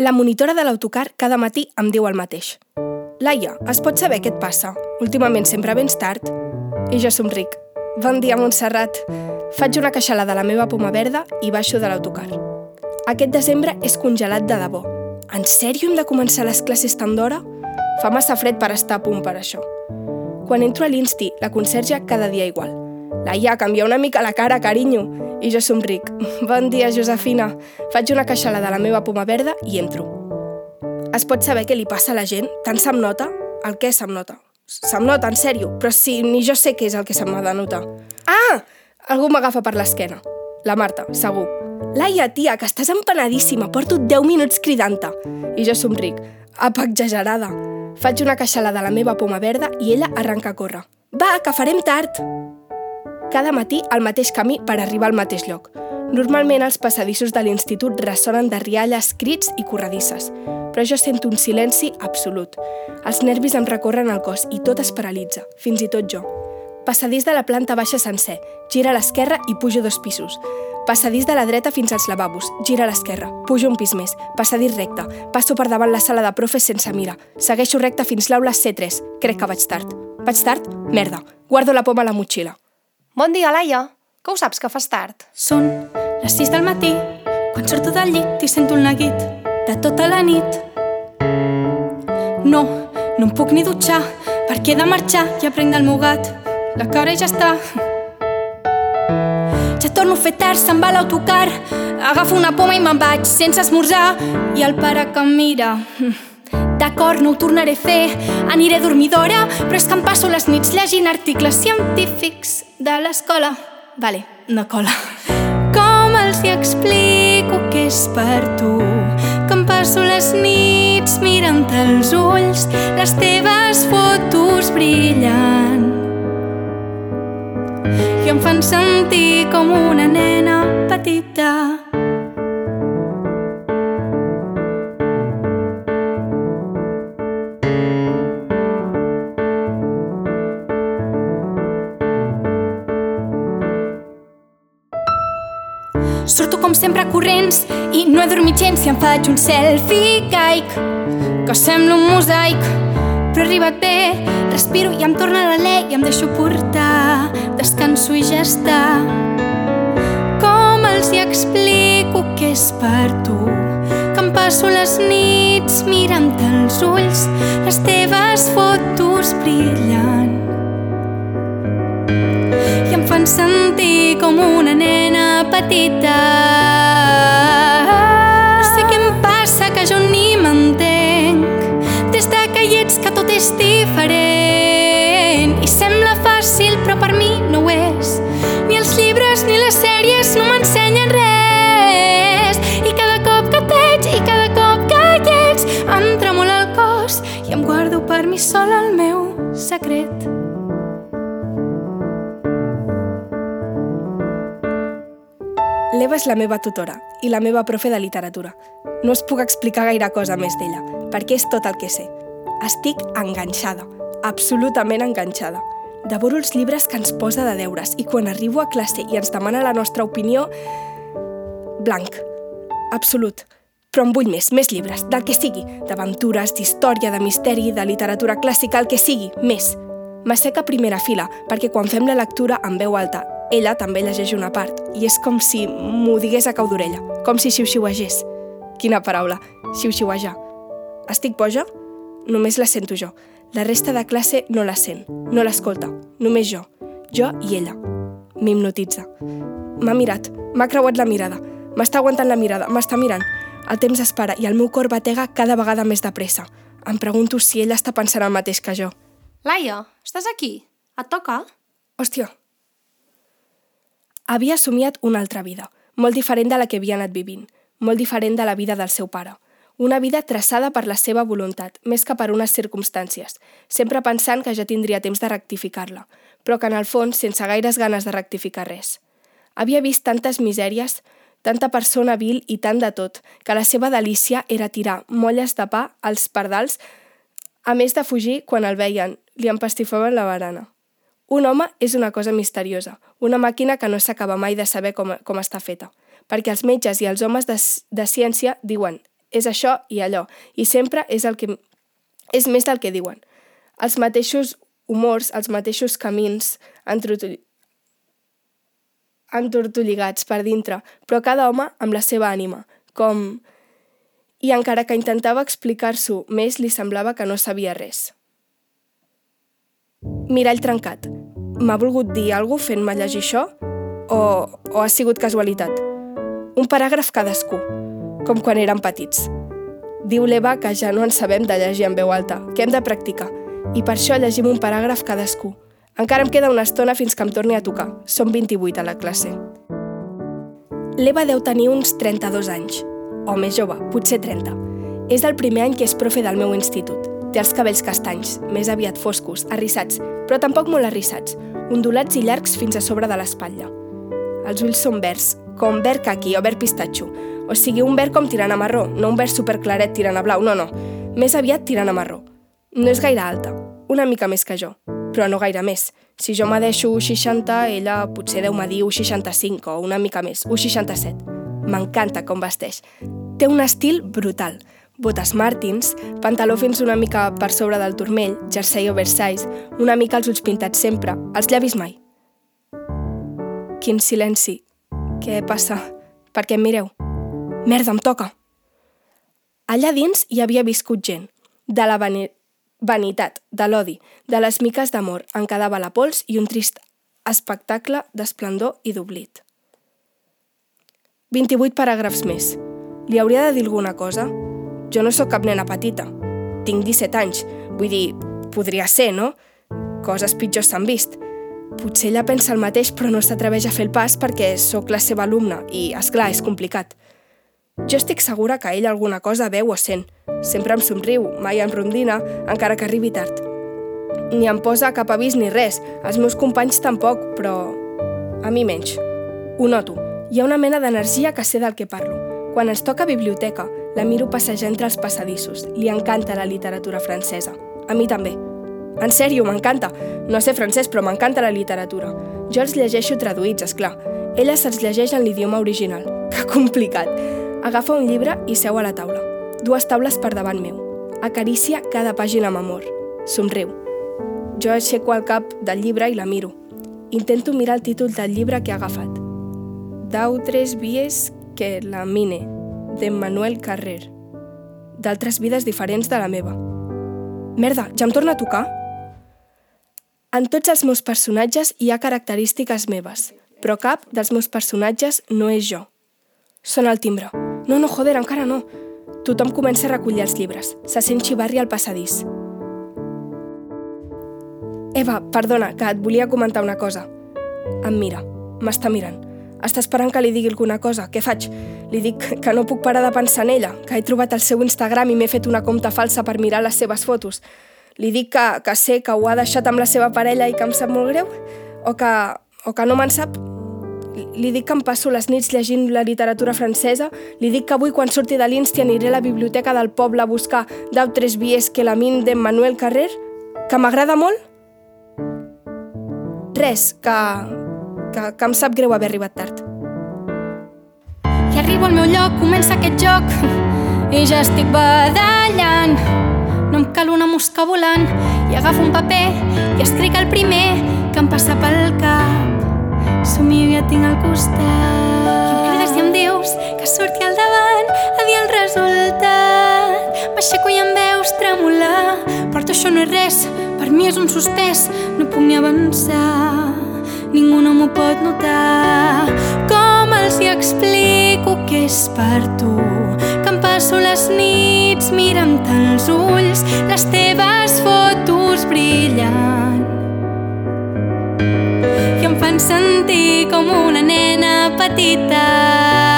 La monitora de l'autocar cada matí em diu el mateix. Laia, es pot saber què et passa? Últimament sempre vens tard. I jo somric. Bon dia, Montserrat. Faig una queixalada a la meva poma verda i baixo de l'autocar. Aquest desembre és congelat de debò. En sèrio hem de començar les classes tan d'hora? Fa massa fred per estar a punt per això. Quan entro a l'Insti, la conserge cada dia igual. Laia, canvia una mica la cara, carinyo. I jo somric. Bon dia, Josefina. Faig una queixalada a la meva poma verda i entro. Es pot saber què li passa a la gent? Tant se'm nota? El què se'm nota? Se'm nota, en sèrio, però si ni jo sé què és el que se'm ha de notar. Ah! Algú m'agafa per l'esquena. La Marta, segur. Laia, tia, que estàs empanadíssima, porto 10 minuts cridant-te. I jo somric. Apa, exagerada. Faig una queixalada a la meva poma verda i ella arranca a córrer. Va, que farem tard! Cada matí al mateix camí per arribar al mateix lloc. Normalment els passadissos de l'institut ressonen de rialles, crits i corredisses, però jo sento un silenci absolut. Els nervis em recorren el cos i tot es paralitza, fins i tot jo. Passadís de la planta baixa sencer, gira a l'esquerra i pujo dos pisos. Passadís de la dreta fins als lavabos, gira a l'esquerra, pujo un pis més, passadís recte, passo per davant la sala de profes sense mira, segueixo recte fins l'aula C3, crec que vaig tard. Vaig tard? Merda, guardo la poma a la motxilla. Bon dia, Laia. Que ho saps que fas tard? Són les 6 del matí, quan surto del llit i sento un neguit de tota la nit. No, no em puc ni dutxar, perquè he de marxar i aprenc del meu gat. La cara ja està. Ja torno a fer tard, se'n va l'autocar. Agafo una poma i me'n vaig sense esmorzar. I el pare que em mira... D'acord, no ho tornaré a fer, aniré dormidora, però és que em passo les nits llegint articles científics de l'escola. Vale, no cola. Com els hi explico que és per tu, que em passo les nits mirant els ulls, les teves fotos brillant. I em fan sentir com una nena petita. Surto com sempre corrents i no he dormit gens si em faig un selfie caic que sembla un mosaic. Però he arribat bé, respiro i em torna l'alè i em deixo portar descanso i ja està. Com els hi explico que és per tu que em passo les nits mirant els ulls les teves fotos brillant. I em fan sentir com una nena petita. No sé què em passa, que jo ni m'entenc. Des de que hi ets que tot és diferent. I sembla fàcil, però per mi no ho és. Ni els llibres ni les sèries no m'ensenyen res. I cada cop que et veig i cada cop que hi ets, em tremola el cos i em guardo per mi sola el meu secret. L'Eva és la meva tutora i la meva profe de literatura. No us puc explicar gaire cosa més d'ella, perquè és tot el que sé. Estic enganxada, absolutament enganxada. Devoro els llibres que ens posa de deures i quan arribo a classe i ens demana la nostra opinió... Blanc. Absolut. Però en vull més, més llibres, del que sigui, d'aventures, d'història, de misteri, de literatura clàssica, el que sigui, més. M'assec a primera fila, perquè quan fem la lectura en veu alta ella també llegeix una part, i és com si m'ho digués a cau d'orella, com si xiu-xiuegés. Quina paraula, xiu-xiuejar. Estic boja? Només la sento jo. La resta de classe no la sent, no l'escolta, només jo. Jo i ella. M'hipnotitza. M'ha mirat, m'ha creuat la mirada, m'està aguantant la mirada, m'està mirant. El temps es para i el meu cor batega cada vegada més de pressa. Em pregunto si ella està pensant el mateix que jo. Laia, estàs aquí? Et toca? Hòstia, havia somiat una altra vida, molt diferent de la que havia anat vivint, molt diferent de la vida del seu pare. Una vida traçada per la seva voluntat, més que per unes circumstàncies, sempre pensant que ja tindria temps de rectificar-la, però que en el fons sense gaires ganes de rectificar res. Havia vist tantes misèries, tanta persona vil i tant de tot, que la seva delícia era tirar molles de pa als pardals, a més de fugir quan el veien, li empastifaven la barana. Un home és una cosa misteriosa, una màquina que no s'acaba mai de saber com, com està feta, perquè els metges i els homes de, de ciència diuen és això i allò, i sempre és, el que, és més del que diuen. Els mateixos humors, els mateixos camins entortolligats per dintre, però cada home amb la seva ànima, com... I encara que intentava explicar-s'ho més, li semblava que no sabia res. Mirall trencat. M'ha volgut dir alguna fent-me llegir això? O, o ha sigut casualitat? Un paràgraf cadascú, com quan érem petits. Diu l'Eva que ja no en sabem de llegir en veu alta, que hem de practicar, i per això llegim un paràgraf cadascú. Encara em queda una estona fins que em torni a tocar. Som 28 a la classe. L'Eva deu tenir uns 32 anys, o més jove, potser 30. És el primer any que és profe del meu institut. Té els cabells castanys, més aviat foscos, arrissats, però tampoc molt arrissats, ondulats i llargs fins a sobre de l'espatlla. Els ulls són verds, com verd caqui o verd pistatxo, o sigui, un verd com tirant a marró, no un verd superclaret tirant a blau, no, no, més aviat tirant a marró. No és gaire alta, una mica més que jo, però no gaire més. Si jo m'adeixo 60, ella potser deu medir 65 o una mica més, 67. M'encanta com vesteix. Té un estil brutal, botes Martins, pantaló fins una mica per sobre del turmell, jersei oversize, una mica els ulls pintats sempre, els llavis mai. Quin silenci. Què passa? Per què em mireu? Merda, em toca! Allà dins hi havia viscut gent, de la vani vanitat, de l'odi, de les miques d'amor, en quedava la pols i un trist espectacle d'esplendor i d'oblit. 28 paràgrafs més. Li hauria de dir alguna cosa? Jo no sóc cap nena petita. Tinc 17 anys. Vull dir, podria ser, no? Coses pitjors s'han vist. Potser ella pensa el mateix però no s'atreveix a fer el pas perquè sóc la seva alumna i, és clar és complicat. Jo estic segura que ell alguna cosa veu o sent. Sempre em somriu, mai em rondina, encara que arribi tard. Ni em posa cap avís ni res. Els meus companys tampoc, però... A mi menys. Ho noto. Hi ha una mena d'energia que sé del que parlo. Quan ens toca biblioteca, la miro passejar entre els passadissos. Li encanta la literatura francesa. A mi també. En sèrio, m'encanta. No sé francès, però m'encanta la literatura. Jo els llegeixo traduïts, és clar. Ella se'ls llegeix en l'idioma original. Que complicat. Agafa un llibre i seu a la taula. Dues taules per davant meu. Acaricia cada pàgina amb amor. Somriu. Jo aixeco el cap del llibre i la miro. Intento mirar el títol del llibre que ha agafat. D'altres vies que la mine, Manuel Carrer. D'altres vides diferents de la meva. Merda, ja em torna a tocar? En tots els meus personatges hi ha característiques meves, però cap dels meus personatges no és jo. Sona el timbre. No, no, joder, encara no. Tothom comença a recollir els llibres. Se sent xivarri al passadís. Eva, perdona, que et volia comentar una cosa. Em mira. M'està mirant. Està esperant que li digui alguna cosa. Què faig? Li dic que no puc parar de pensar en ella, que he trobat el seu Instagram i m'he fet una compta falsa per mirar les seves fotos. Li dic que, que sé que ho ha deixat amb la seva parella i que em sap molt greu? O que, o que no me'n sap? Li dic que em passo les nits llegint la literatura francesa? Li dic que avui quan surti de l'Insti aniré a la biblioteca del poble a buscar d'altres vies que la min d'Emmanuel Carrer? Que m'agrada molt? Res, que, que, que em sap greu haver arribat tard. I arribo al meu lloc, comença aquest joc i ja estic badallant. No em cal una mosca volant i agafo un paper i escric el primer que em passa pel cap. Somio ja tinc al costat. I em crides i em dius que surti al davant a dir el resultat. M'aixeco i em veus tremolar, però això no és res, per mi és un suspès, no puc ni avançar ningú no m'ho pot notar. Com hi explico que és per tu, que em passo les nits mirant els ulls, les teves fotos brillant. I em fan sentir com una nena petita.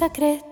Secret.